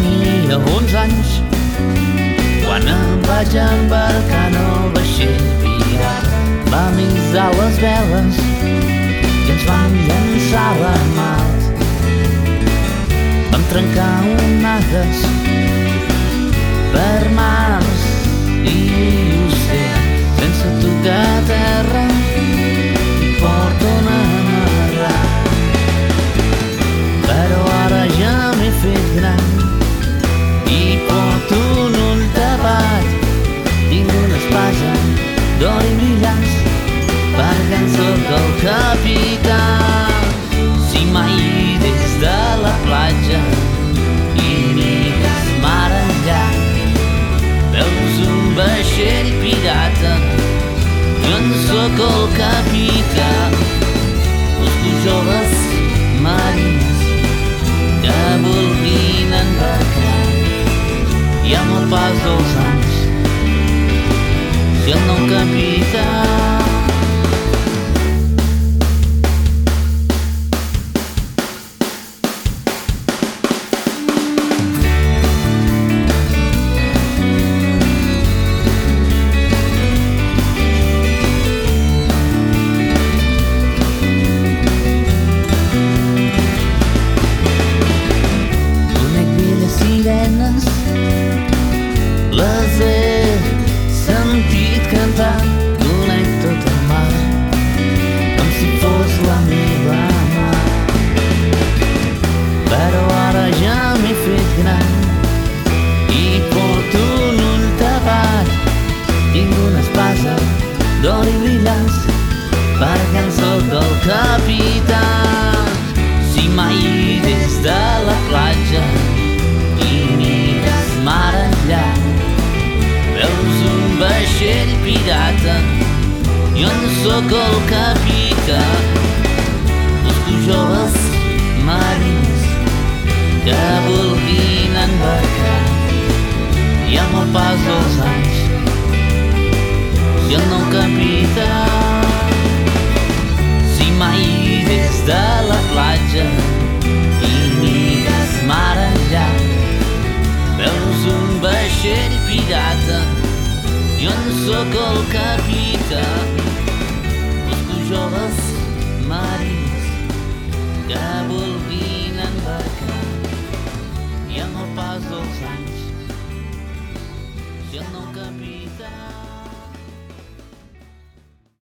tenia 11 anys quan em vaig embarcar en el vaixell pirat. Vam izar les veles i ens vam llençar la mar. Vam trencar onades Tinc una espasa d'or i brillants perquè en sóc el capità. Si mai des de la platja i mires mar enllà veus un vaixell pirata jo en sóc el capità. Busco joves marins que vulguin embarcar i amb el pas dels anys si i brillants perquè en sóc el capità. Si mai des de la platja i mires mar enllà veus un vaixell pirata. Jo en sóc el capità. Busco joves marins que vulguin embarcar i amb el pas dels anys si el nou capità. Si mai des de la platja i mires mar enllà veus un vaixell pirata. Jo en sóc el capità. Busco joves marins que vulguin embarcar. I amb el pas dels anys si el nou capità